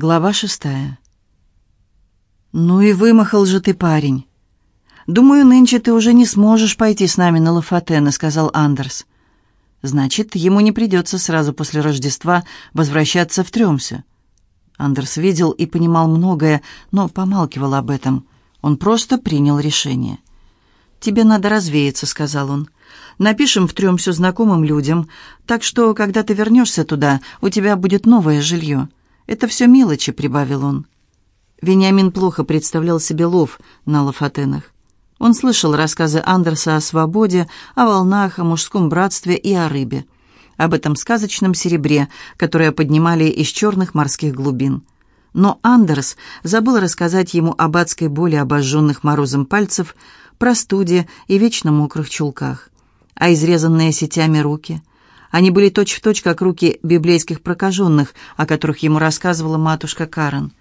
Глава шестая. «Ну и вымахал же ты, парень. Думаю, нынче ты уже не сможешь пойти с нами на Лафатены», — сказал Андерс. «Значит, ему не придется сразу после Рождества возвращаться в Трёмсю». Андерс видел и понимал многое, но помалкивал об этом. Он просто принял решение. «Тебе надо развеяться», — сказал он. «Напишем в Трёмсю знакомым людям, так что, когда ты вернешься туда, у тебя будет новое жилье. Это все мелочи», — прибавил он. Вениамин плохо представлял себе лов на Лафатенах. Он слышал рассказы Андерса о свободе, о волнах, о мужском братстве и о рыбе. Об этом сказочном серебре, которое поднимали из черных морских глубин. Но Андерс забыл рассказать ему об адской боли обожженных морозом пальцев, простуде и вечно мокрых чулках. А изрезанные сетями руки. Они были точь-в-точь, точь, как руки библейских прокаженных, о которых ему рассказывала матушка Карен.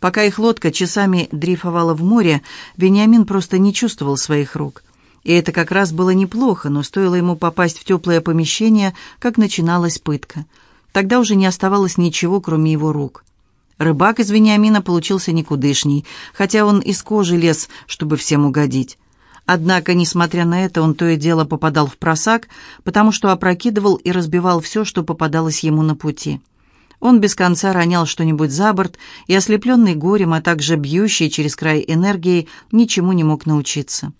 Пока их лодка часами дрейфовала в море, Вениамин просто не чувствовал своих рук. И это как раз было неплохо, но стоило ему попасть в теплое помещение, как начиналась пытка. Тогда уже не оставалось ничего, кроме его рук. Рыбак из Вениамина получился никудышний, хотя он из кожи лез, чтобы всем угодить. Однако, несмотря на это, он то и дело попадал в просак, потому что опрокидывал и разбивал все, что попадалось ему на пути. Он без конца ронял что-нибудь за борт, и, ослепленный горем, а также бьющий через край энергией, ничему не мог научиться.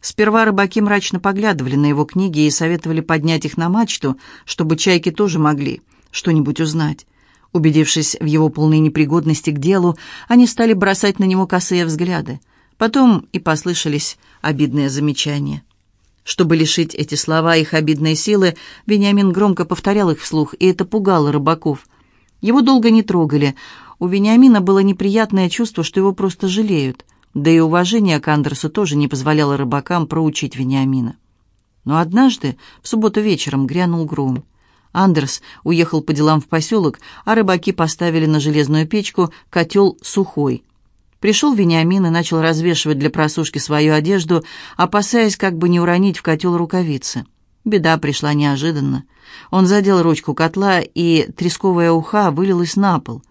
Сперва рыбаки мрачно поглядывали на его книги и советовали поднять их на мачту, чтобы чайки тоже могли что-нибудь узнать. Убедившись в его полной непригодности к делу, они стали бросать на него косые взгляды. Потом и послышались обидные замечания. Чтобы лишить эти слова их обидной силы, Вениамин громко повторял их вслух, и это пугало рыбаков – его долго не трогали. У Вениамина было неприятное чувство, что его просто жалеют. Да и уважение к Андерсу тоже не позволяло рыбакам проучить Вениамина. Но однажды, в субботу вечером, грянул гром. Андерс уехал по делам в поселок, а рыбаки поставили на железную печку котел сухой. Пришел Вениамин и начал развешивать для просушки свою одежду, опасаясь как бы не уронить в котел рукавицы. Беда пришла неожиданно. Он задел ручку котла, и тресковая уха вылилась на пол.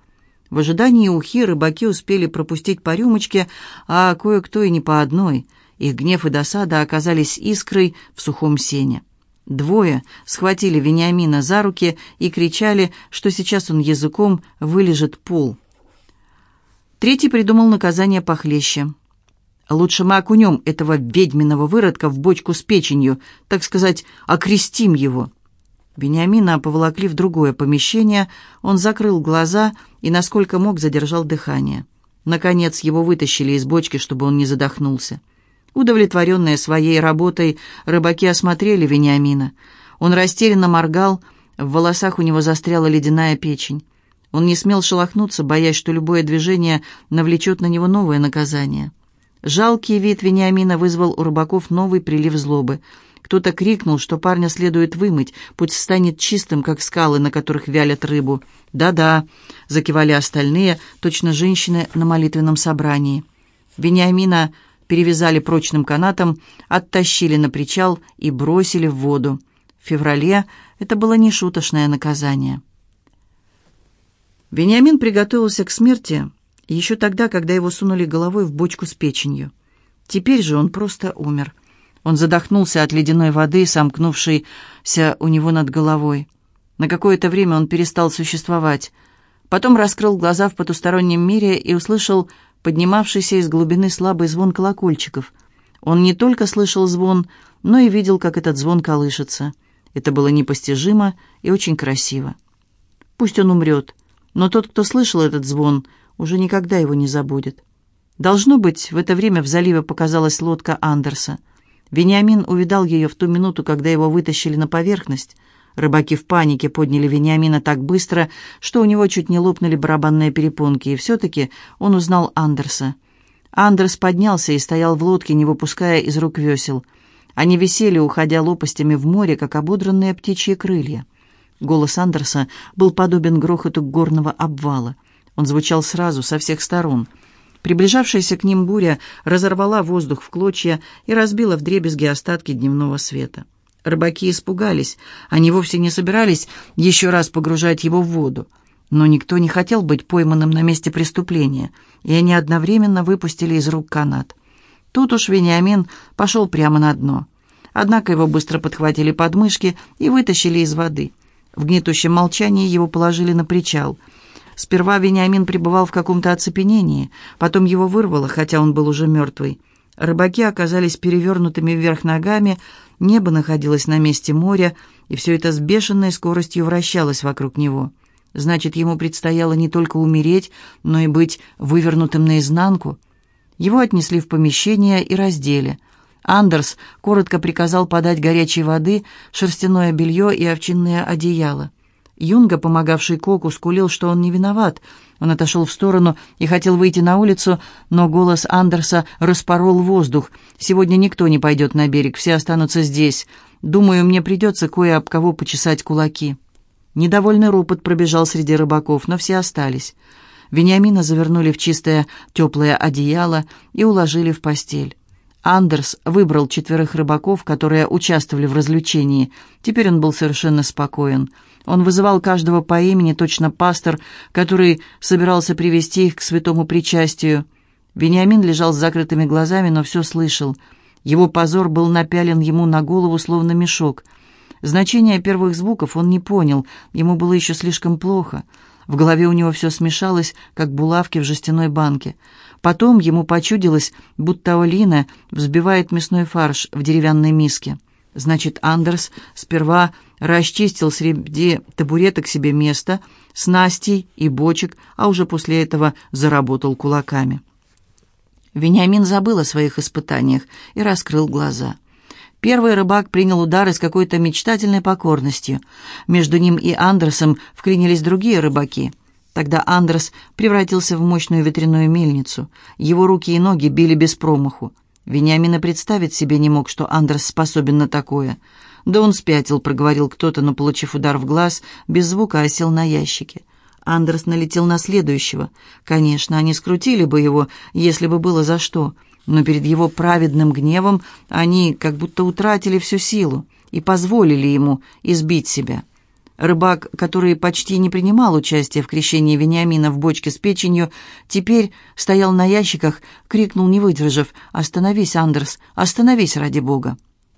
В ожидании ухи рыбаки успели пропустить по рюмочке, а кое-кто и не по одной. Их гнев и досада оказались искрой в сухом сене. Двое схватили Вениамина за руки и кричали, что сейчас он языком вылежит пол. Третий придумал наказание похлеще. Лучше мы окунем этого ведьминого выродка в бочку с печенью, так сказать, окрестим его». Бениамина поволокли в другое помещение, он закрыл глаза и, насколько мог, задержал дыхание. Наконец его вытащили из бочки, чтобы он не задохнулся. Удовлетворенные своей работой, рыбаки осмотрели Вениамина. Он растерянно моргал, в волосах у него застряла ледяная печень. Он не смел шелохнуться, боясь, что любое движение навлечет на него новое наказание. Жалкий вид Вениамина вызвал у рыбаков новый прилив злобы. Кто-то крикнул, что парня следует вымыть, пусть станет чистым, как скалы, на которых вялят рыбу. «Да-да», — закивали остальные, точно женщины на молитвенном собрании. Вениамина перевязали прочным канатом, оттащили на причал и бросили в воду. В феврале это было нешуточное наказание. Вениамин приготовился к смерти еще тогда, когда его сунули головой в бочку с печенью. Теперь же он просто умер. Он задохнулся от ледяной воды, сомкнувшейся у него над головой. На какое-то время он перестал существовать. Потом раскрыл глаза в потустороннем мире и услышал поднимавшийся из глубины слабый звон колокольчиков. Он не только слышал звон, но и видел, как этот звон колышется. Это было непостижимо и очень красиво. Пусть он умрет, но тот, кто слышал этот звон, уже никогда его не забудет. Должно быть, в это время в заливе показалась лодка Андерса. Вениамин увидал ее в ту минуту, когда его вытащили на поверхность. Рыбаки в панике подняли Вениамина так быстро, что у него чуть не лопнули барабанные перепонки, и все-таки он узнал Андерса. Андерс поднялся и стоял в лодке, не выпуская из рук весел. Они висели, уходя лопастями в море, как ободранные птичьи крылья. Голос Андерса был подобен грохоту горного обвала. Он звучал сразу, со всех сторон. Приближавшаяся к ним буря разорвала воздух в клочья и разбила вдребезги остатки дневного света. Рыбаки испугались. Они вовсе не собирались еще раз погружать его в воду. Но никто не хотел быть пойманным на месте преступления, и они одновременно выпустили из рук канат. Тут уж Вениамин пошел прямо на дно. Однако его быстро подхватили подмышки и вытащили из воды. В гнетущем молчании его положили на причал. Сперва Вениамин пребывал в каком-то оцепенении, потом его вырвало, хотя он был уже мертвый. Рыбаки оказались перевернутыми вверх ногами, небо находилось на месте моря, и все это с бешеной скоростью вращалось вокруг него. Значит, ему предстояло не только умереть, но и быть вывернутым наизнанку. Его отнесли в помещение и раздели. Андерс коротко приказал подать горячей воды, шерстяное белье и овчинное одеяло. Юнга, помогавший Коку, скулил, что он не виноват. Он отошел в сторону и хотел выйти на улицу, но голос Андерса распорол воздух. «Сегодня никто не пойдет на берег, все останутся здесь. Думаю, мне придется кое об кого почесать кулаки». Недовольный ропот пробежал среди рыбаков, но все остались. Вениамина завернули в чистое теплое одеяло и уложили в постель. Андерс выбрал четверых рыбаков, которые участвовали в развлечении. Теперь он был совершенно спокоен. Он вызывал каждого по имени, точно пастор, который собирался привести их к святому причастию. Вениамин лежал с закрытыми глазами, но все слышал. Его позор был напялен ему на голову, словно мешок. Значение первых звуков он не понял, ему было еще слишком плохо. В голове у него все смешалось, как булавки в жестяной банке. Потом ему почудилось, будто Олина взбивает мясной фарш в деревянной миске. Значит, Андерс сперва расчистил среди табуреток себе место, снастей и бочек, а уже после этого заработал кулаками. Вениамин забыл о своих испытаниях и раскрыл глаза. Первый рыбак принял удары с какой-то мечтательной покорностью. Между ним и Андерсом вклинились другие рыбаки — Тогда Андрес превратился в мощную ветряную мельницу. Его руки и ноги били без промаху. Вениамин и представить себе не мог, что Андрес способен на такое. «Да он спятил», — проговорил кто-то, но, получив удар в глаз, без звука осел на ящике. Андерс налетел на следующего. Конечно, они скрутили бы его, если бы было за что. Но перед его праведным гневом они как будто утратили всю силу и позволили ему избить себя. Рыбак, который почти не принимал участия в крещении Вениамина в бочке с печенью, теперь стоял на ящиках, крикнул, не выдержав, «Остановись, Андерс! Остановись, ради бога!»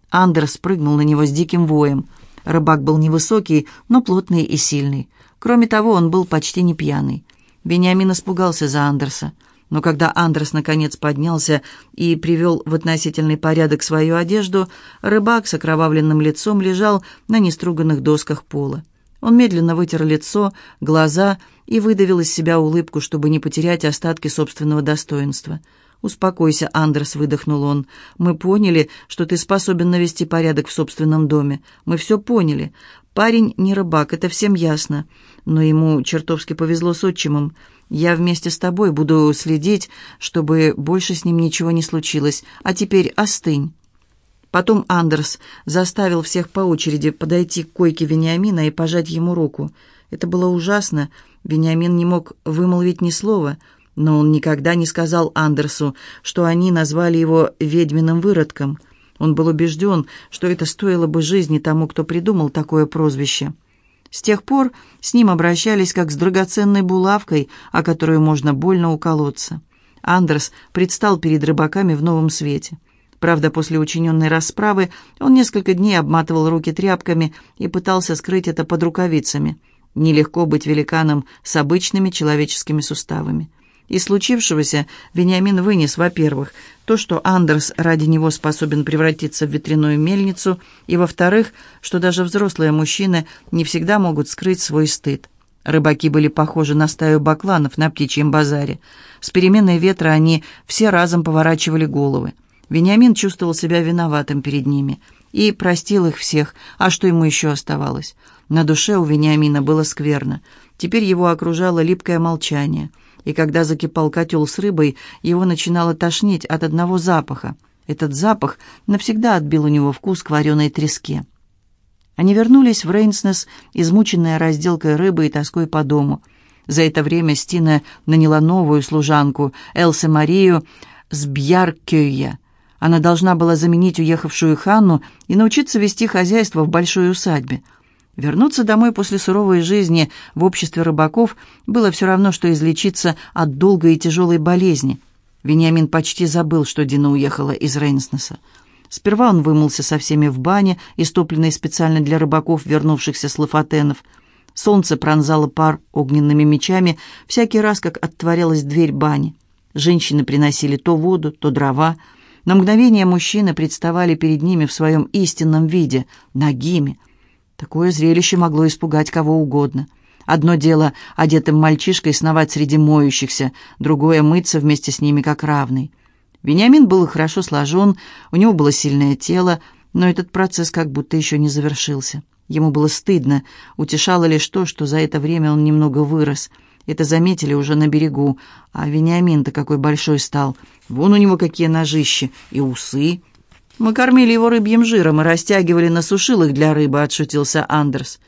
Андерс прыгнул на него с диким воем. Рыбак был невысокий, но плотный и сильный. Кроме того, он был почти не пьяный. Вениамин испугался за Андерса. Но когда Андрес наконец поднялся и привел в относительный порядок свою одежду, рыбак с окровавленным лицом лежал на неструганных досках пола. Он медленно вытер лицо, глаза и выдавил из себя улыбку, чтобы не потерять остатки собственного достоинства. «Успокойся, Андрес», — выдохнул он. «Мы поняли, что ты способен навести порядок в собственном доме. Мы все поняли. Парень не рыбак, это всем ясно. Но ему чертовски повезло с отчимом. Я вместе с тобой буду следить, чтобы больше с ним ничего не случилось. А теперь остынь». Потом Андерс заставил всех по очереди подойти к койке Вениамина и пожать ему руку. Это было ужасно. Вениамин не мог вымолвить ни слова, но он никогда не сказал Андерсу, что они назвали его «ведьминым выродком». Он был убежден, что это стоило бы жизни тому, кто придумал такое прозвище. С тех пор с ним обращались как с драгоценной булавкой, о которую можно больно уколоться. Андерс предстал перед рыбаками в новом свете. Правда, после учиненной расправы он несколько дней обматывал руки тряпками и пытался скрыть это под рукавицами. Нелегко быть великаном с обычными человеческими суставами. Из случившегося Вениамин вынес, во-первых, то, что Андерс ради него способен превратиться в ветряную мельницу, и, во-вторых, что даже взрослые мужчины не всегда могут скрыть свой стыд. Рыбаки были похожи на стаю бакланов на птичьем базаре. С переменной ветра они все разом поворачивали головы. Вениамин чувствовал себя виноватым перед ними и простил их всех, а что ему еще оставалось? На душе у Вениамина было скверно. Теперь его окружало липкое молчание – и когда закипал котел с рыбой, его начинало тошнить от одного запаха. Этот запах навсегда отбил у него вкус к вареной треске. Они вернулись в Рейнснес, измученная разделкой рыбы и тоской по дому. За это время Стина наняла новую служанку, Элсе Марию с Бьяркёя. Она должна была заменить уехавшую Ханну и научиться вести хозяйство в большой усадьбе. Вернуться домой после суровой жизни в обществе рыбаков было все равно, что излечиться от долгой и тяжелой болезни. Вениамин почти забыл, что Дина уехала из Рейнснеса. Сперва он вымылся со всеми в бане, истопленной специально для рыбаков, вернувшихся с Лафатенов. Солнце пронзало пар огненными мечами всякий раз, как отворялась дверь бани. Женщины приносили то воду, то дрова. На мгновение мужчины представали перед ними в своем истинном виде, нагими, Такое зрелище могло испугать кого угодно. Одно дело одетым мальчишкой сновать среди моющихся, другое — мыться вместе с ними как равный. Вениамин был хорошо сложен, у него было сильное тело, но этот процесс как будто еще не завершился. Ему было стыдно, утешало лишь то, что за это время он немного вырос. Это заметили уже на берегу. А Вениамин-то какой большой стал. Вон у него какие ножищи и усы, «Мы кормили его рыбьим жиром и растягивали на сушилах для рыбы», — отшутился Андерс.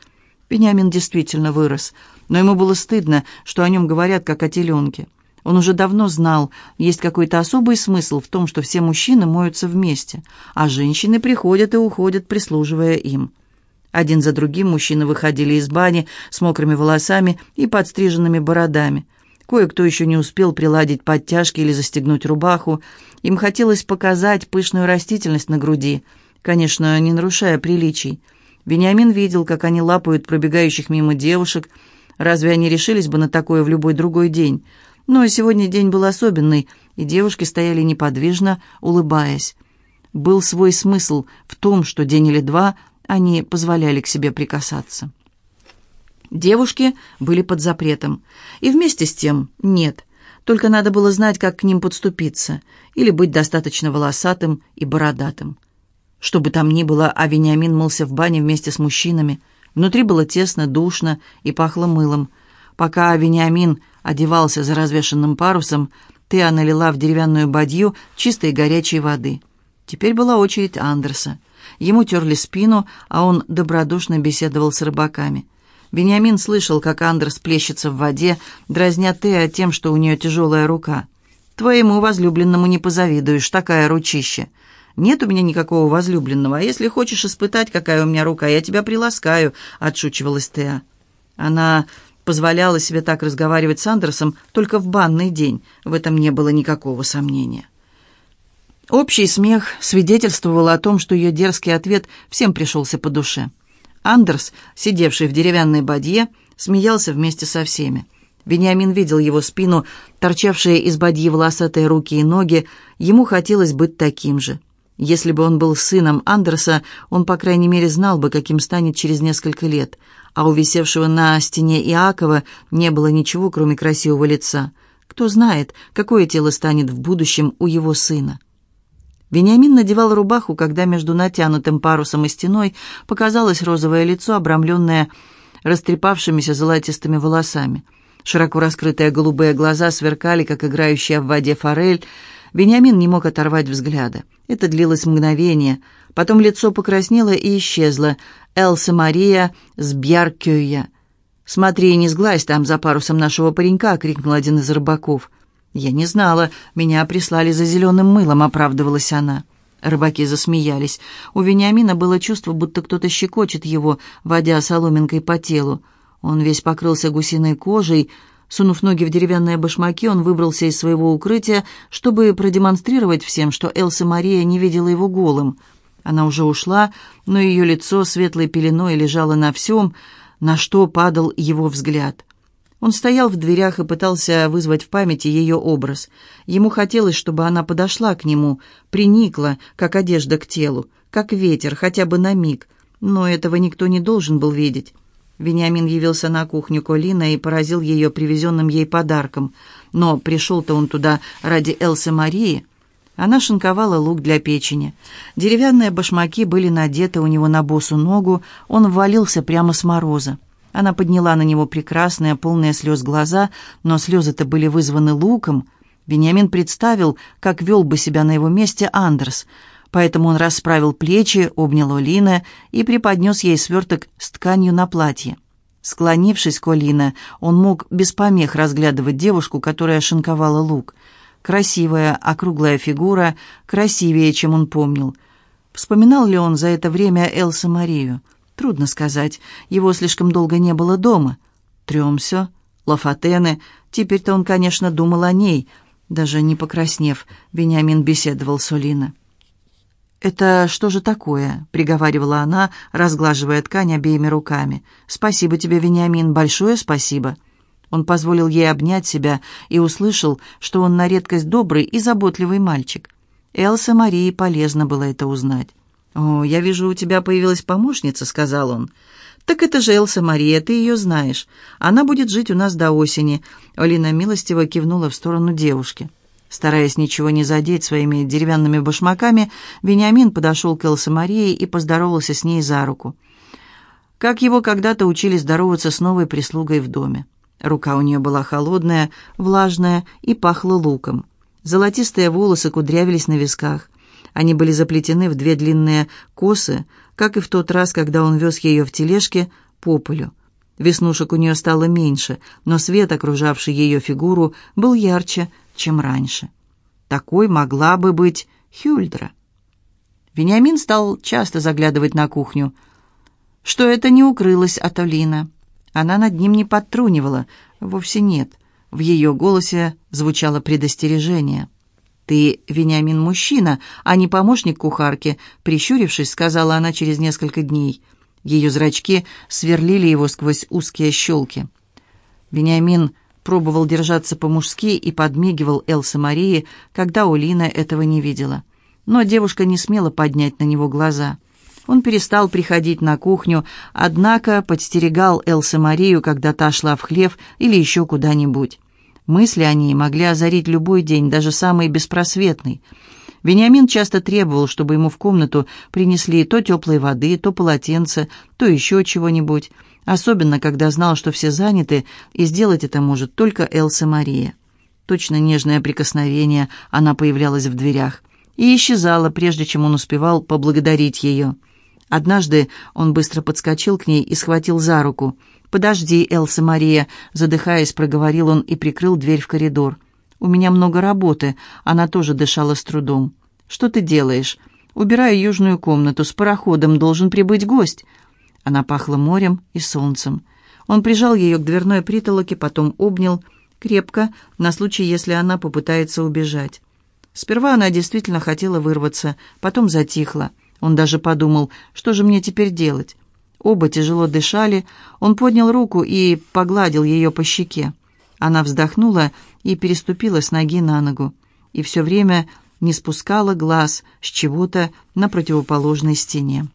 Бениамин действительно вырос, но ему было стыдно, что о нем говорят как о теленке. Он уже давно знал, есть какой-то особый смысл в том, что все мужчины моются вместе, а женщины приходят и уходят, прислуживая им. Один за другим мужчины выходили из бани с мокрыми волосами и подстриженными бородами. Кое-кто еще не успел приладить подтяжки или застегнуть рубаху, им хотелось показать пышную растительность на груди, конечно, не нарушая приличий. Вениамин видел, как они лапают пробегающих мимо девушек. Разве они решились бы на такое в любой другой день? Но сегодня день был особенный, и девушки стояли неподвижно, улыбаясь. Был свой смысл в том, что день или два они позволяли к себе прикасаться. Девушки были под запретом, и вместе с тем нет – только надо было знать, как к ним подступиться, или быть достаточно волосатым и бородатым. Что бы там ни было, а Вениамин мылся в бане вместе с мужчинами. Внутри было тесно, душно и пахло мылом. Пока Вениамин одевался за развешенным парусом, Теа налила в деревянную бадью чистой горячей воды. Теперь была очередь Андерса. Ему терли спину, а он добродушно беседовал с рыбаками. Бениамин слышал, как Андерс плещется в воде, дразня Теа тем, что у нее тяжелая рука. «Твоему возлюбленному не позавидуешь, такая ручища». «Нет у меня никакого возлюбленного, а если хочешь испытать, какая у меня рука, я тебя приласкаю», — отшучивалась Теа. Она позволяла себе так разговаривать с Андерсом только в банный день, в этом не было никакого сомнения. Общий смех свидетельствовал о том, что ее дерзкий ответ всем пришелся по душе. Андерс, сидевший в деревянной бадье, смеялся вместе со всеми. Вениамин видел его спину, торчавшие из бадьи волосатые руки и ноги. Ему хотелось быть таким же. Если бы он был сыном Андерса, он, по крайней мере, знал бы, каким станет через несколько лет. А у висевшего на стене Иакова не было ничего, кроме красивого лица. Кто знает, какое тело станет в будущем у его сына. Вениамин надевал рубаху, когда между натянутым парусом и стеной показалось розовое лицо, обрамленное растрепавшимися золотистыми волосами. Широко раскрытые голубые глаза сверкали, как играющая в воде форель. Вениамин не мог оторвать взгляда. Это длилось мгновение. Потом лицо покраснело и исчезло. Элса Мария с Бьяркёя. «Смотри, не сглазь там за парусом нашего паренька!» — крикнул один из рыбаков. «Я не знала. Меня прислали за зеленым мылом», — оправдывалась она. Рыбаки засмеялись. У Вениамина было чувство, будто кто-то щекочет его, водя соломинкой по телу. Он весь покрылся гусиной кожей. Сунув ноги в деревянные башмаки, он выбрался из своего укрытия, чтобы продемонстрировать всем, что Элса Мария не видела его голым. Она уже ушла, но ее лицо светлой пеленой лежало на всем, на что падал его взгляд. Он стоял в дверях и пытался вызвать в памяти ее образ. Ему хотелось, чтобы она подошла к нему, приникла, как одежда к телу, как ветер, хотя бы на миг. Но этого никто не должен был видеть. Вениамин явился на кухню Колина и поразил ее привезенным ей подарком. Но пришел-то он туда ради Элсы Марии. Она шинковала лук для печени. Деревянные башмаки были надеты у него на босу ногу, он ввалился прямо с мороза. Она подняла на него прекрасные, полные слез глаза, но слезы-то были вызваны луком. Вениамин представил, как вел бы себя на его месте Андерс, поэтому он расправил плечи, обнял Олина и преподнес ей сверток с тканью на платье. Склонившись к Олина, он мог без помех разглядывать девушку, которая шинковала лук. Красивая, округлая фигура, красивее, чем он помнил. Вспоминал ли он за это время Элса Марию? Трудно сказать. Его слишком долго не было дома. Тремсё, Лафатены. Теперь-то он, конечно, думал о ней. Даже не покраснев, Вениамин беседовал с Олиной. «Это что же такое?» — приговаривала она, разглаживая ткань обеими руками. «Спасибо тебе, Вениамин, большое спасибо». Он позволил ей обнять себя и услышал, что он на редкость добрый и заботливый мальчик. Элса Марии полезно было это узнать. «О, я вижу, у тебя появилась помощница», — сказал он. «Так это же Элса Мария, ты ее знаешь. Она будет жить у нас до осени». Олина милостиво кивнула в сторону девушки. Стараясь ничего не задеть своими деревянными башмаками, Вениамин подошел к Элсе Марии и поздоровался с ней за руку. Как его когда-то учили здороваться с новой прислугой в доме. Рука у нее была холодная, влажная и пахла луком. Золотистые волосы кудрявились на висках. Они были заплетены в две длинные косы, как и в тот раз, когда он вез ее в тележке по полю. Веснушек у нее стало меньше, но свет, окружавший ее фигуру, был ярче, чем раньше. Такой могла бы быть Хюльдра. Вениамин стал часто заглядывать на кухню. Что это не укрылось от Алина. Она над ним не подтрунивала, вовсе нет. В ее голосе звучало предостережение. «Ты, Вениамин, мужчина, а не помощник кухарки», прищурившись, сказала она через несколько дней. Ее зрачки сверлили его сквозь узкие щелки. Вениамин пробовал держаться по-мужски и подмигивал Элсе Марии, когда Улина этого не видела. Но девушка не смела поднять на него глаза. Он перестал приходить на кухню, однако подстерегал Элсе Марию, когда та шла в хлев или еще куда-нибудь. Мысли о ней могли озарить любой день, даже самый беспросветный. Вениамин часто требовал, чтобы ему в комнату принесли то теплой воды, то полотенце, то еще чего-нибудь особенно когда знал, что все заняты, и сделать это может только Элса Мария. Точно нежное прикосновение, она появлялась в дверях и исчезала, прежде чем он успевал поблагодарить ее. Однажды он быстро подскочил к ней и схватил за руку. «Подожди, Элса Мария», — задыхаясь, проговорил он и прикрыл дверь в коридор. «У меня много работы», — она тоже дышала с трудом. «Что ты делаешь?» «Убираю южную комнату. С пароходом должен прибыть гость». Она пахла морем и солнцем. Он прижал ее к дверной притолоке, потом обнял крепко, на случай, если она попытается убежать. Сперва она действительно хотела вырваться, потом затихла. Он даже подумал, что же мне теперь делать? Оба тяжело дышали. Он поднял руку и погладил ее по щеке. Она вздохнула и переступила с ноги на ногу. И все время не спускала глаз с чего-то на противоположной стене.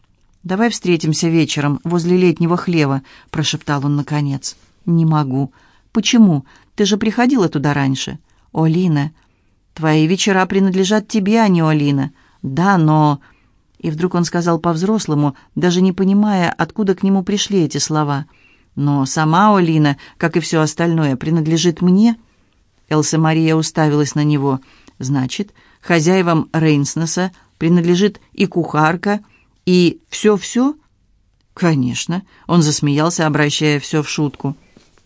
«Давай встретимся вечером возле летнего хлева», — прошептал он наконец. «Не могу». «Почему? Ты же приходила туда раньше». «Олина, твои вечера принадлежат тебе, а не Олина». «Да, но...» И вдруг он сказал по-взрослому, даже не понимая, откуда к нему пришли эти слова. «Но сама Олина, как и все остальное, принадлежит мне». Элса Мария уставилась на него. «Значит, хозяевам Рейнснеса принадлежит и кухарка, и все-все? Конечно. Он засмеялся, обращая все в шутку.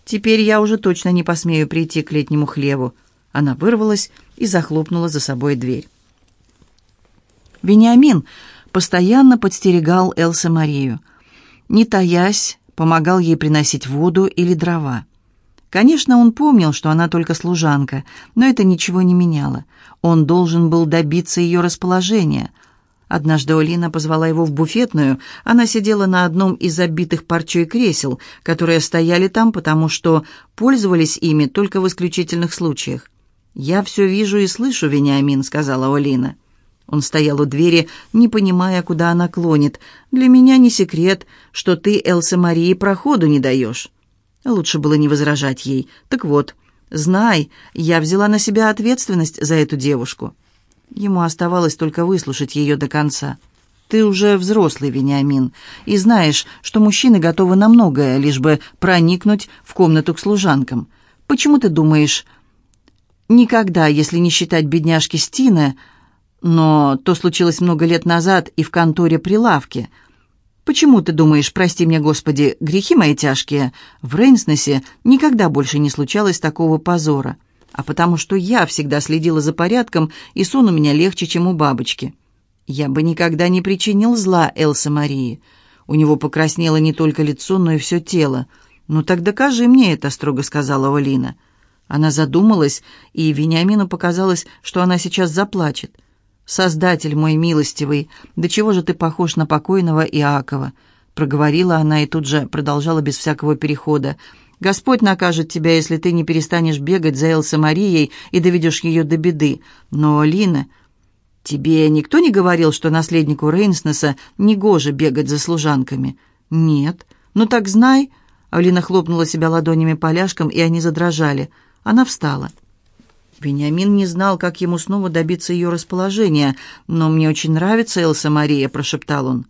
Теперь я уже точно не посмею прийти к летнему хлеву. Она вырвалась и захлопнула за собой дверь. Вениамин постоянно подстерегал Элса Марию. Не таясь, помогал ей приносить воду или дрова. Конечно, он помнил, что она только служанка, но это ничего не меняло. Он должен был добиться ее расположения — Однажды Олина позвала его в буфетную. Она сидела на одном из оббитых парчой кресел, которые стояли там, потому что пользовались ими только в исключительных случаях. «Я все вижу и слышу, Вениамин», — сказала Олина. Он стоял у двери, не понимая, куда она клонит. «Для меня не секрет, что ты, Элса Марии, проходу не даешь». Лучше было не возражать ей. «Так вот, знай, я взяла на себя ответственность за эту девушку». Ему оставалось только выслушать ее до конца. «Ты уже взрослый, Вениамин, и знаешь, что мужчины готовы на многое, лишь бы проникнуть в комнату к служанкам. Почему ты думаешь...» «Никогда, если не считать бедняжки Стина, но то случилось много лет назад и в конторе при лавке. Почему ты думаешь, прости мне, Господи, грехи мои тяжкие, в Рейнснесе никогда больше не случалось такого позора?» а потому что я всегда следила за порядком, и сон у меня легче, чем у бабочки. Я бы никогда не причинил зла Элса Марии. У него покраснело не только лицо, но и все тело. «Ну так докажи мне это», — строго сказала Олина. Она задумалась, и Вениамину показалось, что она сейчас заплачет. «Создатель мой милостивый, до чего же ты похож на покойного Иакова?» Проговорила она и тут же продолжала без всякого перехода. «Господь накажет тебя, если ты не перестанешь бегать за Элса Марией и доведешь ее до беды. Но, Лина, тебе никто не говорил, что наследнику Рейнснеса негоже бегать за служанками?» «Нет. Ну так знай». Алина хлопнула себя ладонями поляшком, и они задрожали. Она встала. Вениамин не знал, как ему снова добиться ее расположения. «Но мне очень нравится Элса Мария», — прошептал он.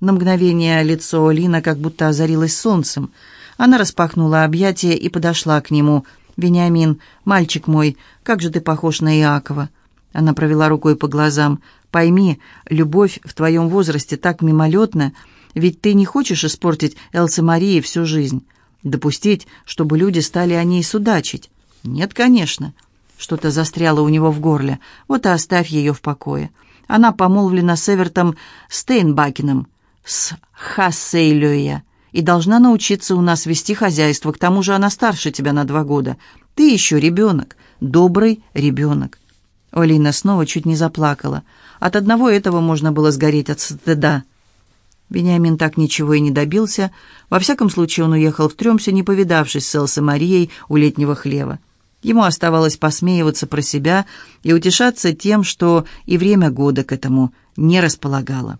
На мгновение лицо Алина как будто озарилось солнцем. Она распахнула объятия и подошла к нему. «Вениамин, мальчик мой, как же ты похож на Иакова!» Она провела рукой по глазам. «Пойми, любовь в твоем возрасте так мимолетна, ведь ты не хочешь испортить Элсе Марии всю жизнь, допустить, чтобы люди стали о ней судачить». «Нет, конечно». Что-то застряло у него в горле. Вот и оставь ее в покое. Она помолвлена с Эвертом Стейнбакеном, с Хассейлёя, и должна научиться у нас вести хозяйство. К тому же она старше тебя на два года. Ты еще ребенок, добрый ребенок. Олина снова чуть не заплакала. От одного этого можно было сгореть от стыда. Вениамин так ничего и не добился. Во всяком случае, он уехал в Тремсе, не повидавшись с Элсой Марией у летнего хлева. Ему оставалось посмеиваться про себя и утешаться тем, что и время года к этому не располагало.